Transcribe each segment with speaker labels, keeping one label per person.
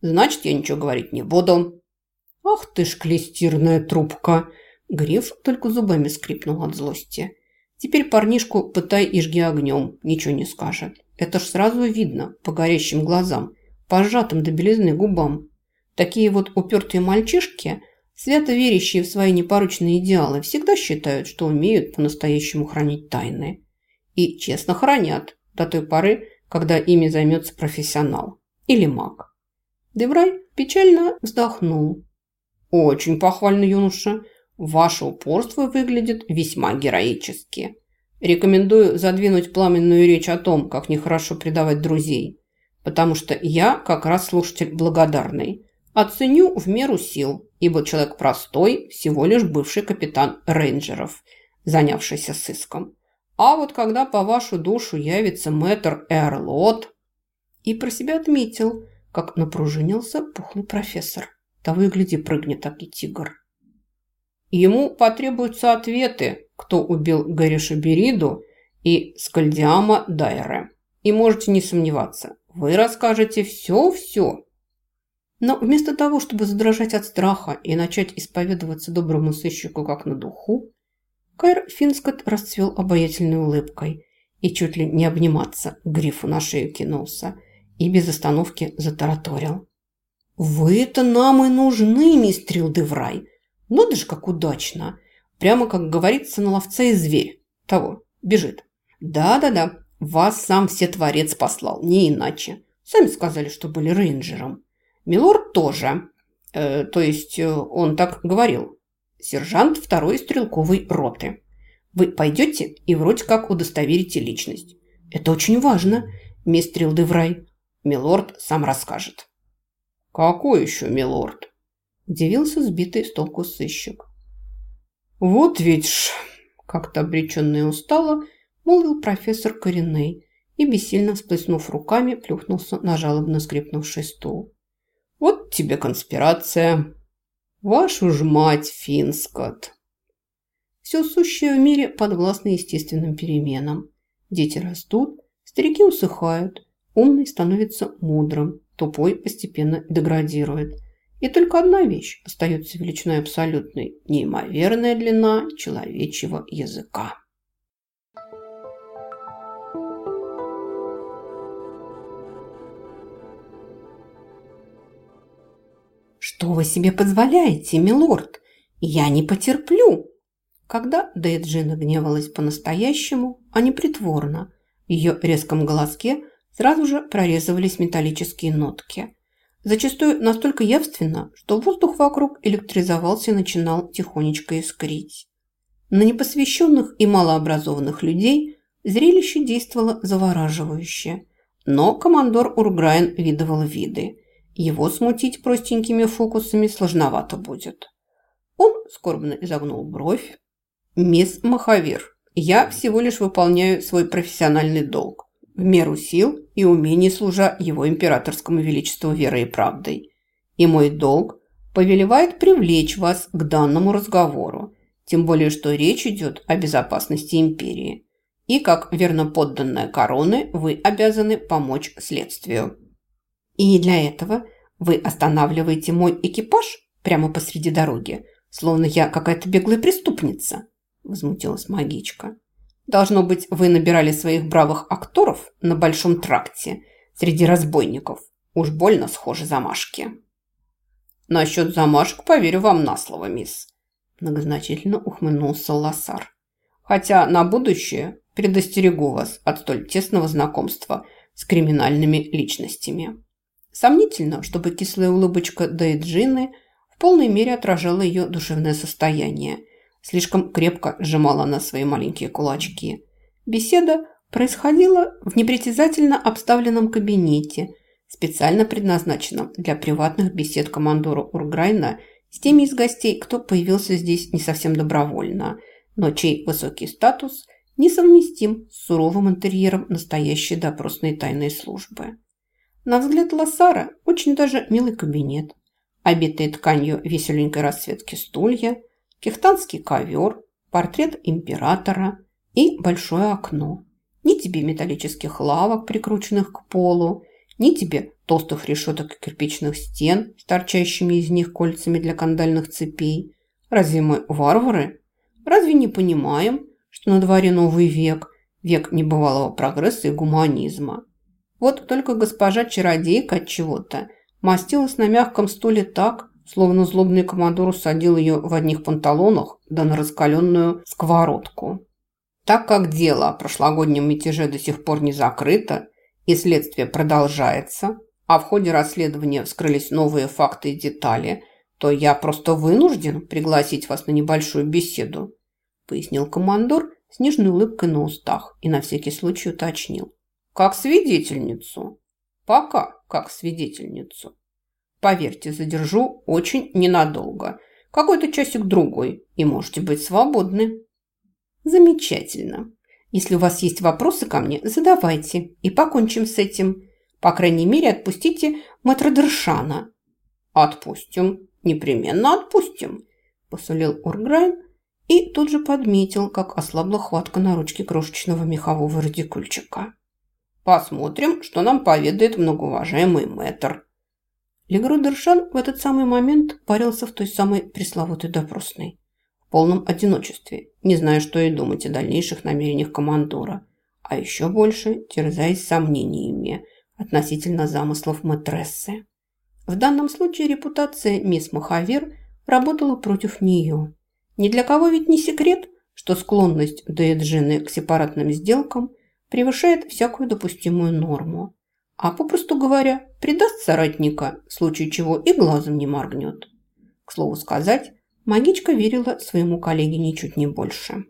Speaker 1: Значит, я ничего говорить не буду». «Ах ты ж клестирная трубка!» Гриф только зубами скрипнул от злости. Теперь парнишку пытай и жги огнем, ничего не скажет. Это ж сразу видно по горящим глазам, по сжатым до белизны губам. Такие вот упертые мальчишки, свято верящие в свои непорочные идеалы, всегда считают, что умеют по-настоящему хранить тайны. И честно хранят до той поры, когда ими займется профессионал или маг. Деврай печально вздохнул. «Очень похвально, юноша. Ваше упорство выглядит весьма героически. Рекомендую задвинуть пламенную речь о том, как нехорошо предавать друзей, потому что я как раз слушатель благодарный. Оценю в меру сил, ибо человек простой, всего лишь бывший капитан рейнджеров, занявшийся сыском. А вот когда по вашу душу явится мэтр Эрлот... И про себя отметил, как напружинился пухлый профессор. Того и гляди, прыгнет, так и тигр. Ему потребуются ответы, кто убил Гариша Бериду и Скальдиама Дайре. И можете не сомневаться, вы расскажете все-все. Но вместо того, чтобы задрожать от страха и начать исповедоваться доброму сыщику как на духу, Кайр Финскот расцвел обаятельной улыбкой и чуть ли не обниматься грифу на шею кинулся и без остановки затараторил. «Вы-то нам и нужны, мистрил Деврай!» Надо же, как удачно. Прямо, как говорится, на ловца и зверь. Того, бежит. Да-да-да, вас сам все творец послал, не иначе. Сами сказали, что были рейнджером. Милорд тоже. Э, то есть э, он так говорил. Сержант второй стрелковой роты. Вы пойдете и вроде как удостоверите личность. Это очень важно, мистрил Деврай. Милорд сам расскажет. Какой еще милорд? Удивился сбитый с толку сыщик. «Вот ведь ж!» – как-то обреченно и устало молвил профессор Кореней и, бессильно всплеснув руками, плюхнулся на жалобно скрипнувший стул. «Вот тебе конспирация! Вашу ж мать, Финскот!» Все сущее в мире подвластно естественным переменам. Дети растут, старики усыхают, умный становится мудрым, тупой постепенно деградирует – и только одна вещь остается величиной абсолютной – неимоверная длина человечьего языка. «Что вы себе позволяете, милорд? Я не потерплю!» Когда Дейджина гневалась по-настоящему, а не притворно, в ее резком голоске сразу же прорезывались металлические нотки – Зачастую настолько явственно, что воздух вокруг электризовался и начинал тихонечко искрить. На непосвященных и малообразованных людей зрелище действовало завораживающе. Но командор Урграйн видывал виды. Его смутить простенькими фокусами сложновато будет. Он скорбно изогнул бровь. «Мисс Махавир, я всего лишь выполняю свой профессиональный долг в меру сил и умений служа его императорскому величеству верой и правдой. И мой долг повелевает привлечь вас к данному разговору, тем более что речь идет о безопасности империи. И как верно подданная короны вы обязаны помочь следствию. И для этого вы останавливаете мой экипаж прямо посреди дороги, словно я какая-то беглая преступница, возмутилась магичка. Должно быть, вы набирали своих бравых акторов на Большом тракте среди разбойников. Уж больно схожи замашки. Насчет замашек поверю вам на слово, мисс. Многозначительно ухмыльнулся Лассар. Хотя на будущее предостерегу вас от столь тесного знакомства с криминальными личностями. Сомнительно, чтобы кислая улыбочка Дейджины в полной мере отражала ее душевное состояние – Слишком крепко сжимала она свои маленькие кулачки. Беседа происходила в непритязательно обставленном кабинете, специально предназначенном для приватных бесед командора Урграйна с теми из гостей, кто появился здесь не совсем добровольно, но чей высокий статус несовместим с суровым интерьером настоящей допросной тайной службы. На взгляд Лассара очень даже милый кабинет, обитые тканью веселенькой расцветки стулья – кехтанский ковер, портрет императора и большое окно. Ни тебе металлических лавок, прикрученных к полу, ни тебе толстых решеток и кирпичных стен с торчащими из них кольцами для кандальных цепей. Разве мы варвары? Разве не понимаем, что на дворе новый век, век небывалого прогресса и гуманизма? Вот только госпожа чародейка от чего-то мастилась на мягком стуле так, словно злобный командор усадил ее в одних панталонах да на раскаленную сковородку. Так как дело о прошлогоднем мятеже до сих пор не закрыто и следствие продолжается, а в ходе расследования вскрылись новые факты и детали, то я просто вынужден пригласить вас на небольшую беседу, пояснил командор с нежной улыбкой на устах и на всякий случай уточнил. Как свидетельницу. Пока как свидетельницу. Поверьте, задержу очень ненадолго. Какой-то часик-другой, и можете быть свободны. Замечательно. Если у вас есть вопросы ко мне, задавайте, и покончим с этим. По крайней мере, отпустите мэтра Дершана. Отпустим, непременно отпустим, посулил Урграйн и тут же подметил, как ослабла хватка на ручке крошечного мехового радикульчика. Посмотрим, что нам поведает многоуважаемый мэтр. Легру Дершан в этот самый момент парился в той самой пресловутой допросной. В полном одиночестве, не зная, что и думать о дальнейших намерениях командора, а еще больше терзаясь сомнениями относительно замыслов мэтрессы. В данном случае репутация мисс Махавир работала против нее. Ни для кого ведь не секрет, что склонность Деэджины к сепаратным сделкам превышает всякую допустимую норму а попросту говоря, предаст соратника, в случае чего и глазом не моргнет. К слову сказать, магичка верила своему коллеге ничуть не больше.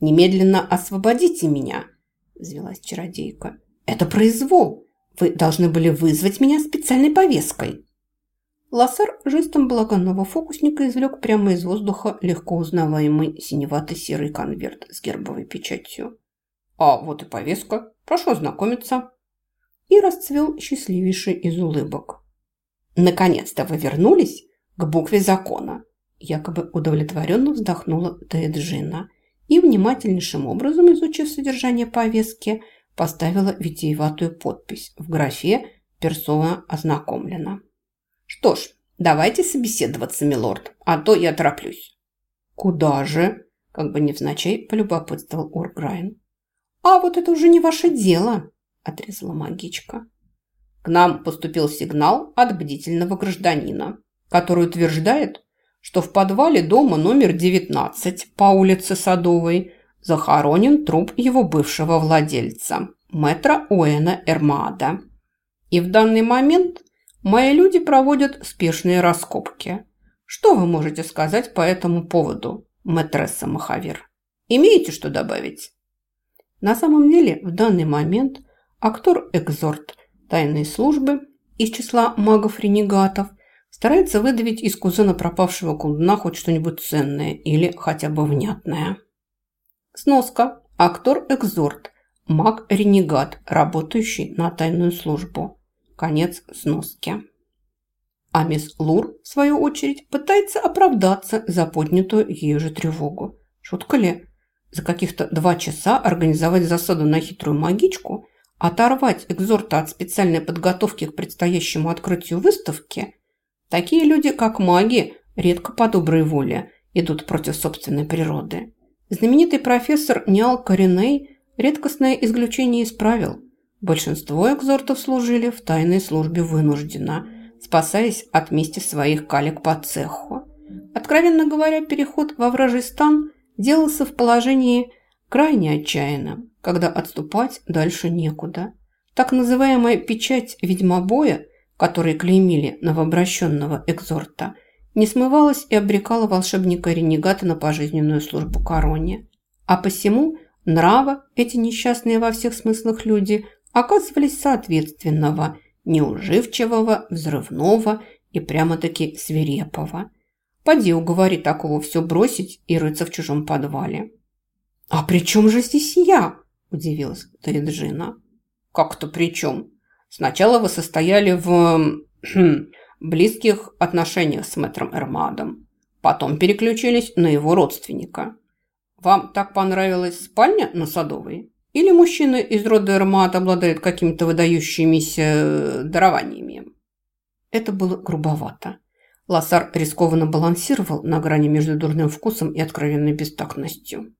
Speaker 1: «Немедленно освободите меня!» – взвелась чародейка. «Это произвол! Вы должны были вызвать меня специальной повесткой!» Лассар жестом благонного фокусника извлек прямо из воздуха легко узнаваемый синевато-серый конверт с гербовой печатью. «А вот и повестка. Прошу ознакомиться» и расцвел счастливейший из улыбок. «Наконец-то вы вернулись к букве закона!» Якобы удовлетворенно вздохнула Теджина и, внимательнейшим образом изучив содержание повестки, поставила витиеватую подпись в графе «Персона ознакомлена». «Что ж, давайте собеседоваться, милорд, а то я тороплюсь». «Куда же?» – как бы невзначай полюбопытствовал Урграйн. «А вот это уже не ваше дело», отрезала магичка. К нам поступил сигнал от бдительного гражданина, который утверждает, что в подвале дома номер 19 по улице Садовой захоронен труп его бывшего владельца, мэтра Оэна Эрмада. И в данный момент мои люди проводят спешные раскопки. Что вы можете сказать по этому поводу, мэтресса Махавир? Имеете что добавить? На самом деле, в данный момент – Актор-экзорт тайной службы из числа магов-ренегатов старается выдавить из кузена пропавшего колдуна хоть что-нибудь ценное или хотя бы внятное. Сноска. Актор-экзорт. Маг-ренегат, работающий на тайную службу. Конец сноски. А мисс Лур, в свою очередь, пытается оправдаться за поднятую ею же тревогу. Шутка ли? За каких-то два часа организовать засаду на хитрую магичку – Оторвать экзорта от специальной подготовки к предстоящему открытию выставки? Такие люди, как маги, редко по доброй воле идут против собственной природы. Знаменитый профессор Ниал Кореней редкостное исключение исправил. Большинство экзортов служили в тайной службе вынужденно, спасаясь от мести своих коллег по цеху. Откровенно говоря, переход во вражий стан делался в положении крайне отчаянным когда отступать дальше некуда. Так называемая печать ведьмобоя, которой клеймили новообращенного экзорта, не смывалась и обрекала волшебника-ренегата на пожизненную службу короне. А посему нрава эти несчастные во всех смыслах люди оказывались соответственного, неуживчивого, взрывного и прямо-таки свирепого. Поди уговори такого все бросить и рыться в чужом подвале. «А при чем же здесь я?» Удивилась Триджина. «Как-то при чем? Сначала вы состояли в хм, близких отношениях с мэтром Эрмадом. Потом переключились на его родственника. Вам так понравилась спальня на Садовой? Или мужчина из рода Эрмат обладает какими-то выдающимися э, дарованиями? Это было грубовато. Лоссар рискованно балансировал на грани между дурным вкусом и откровенной бестактностью.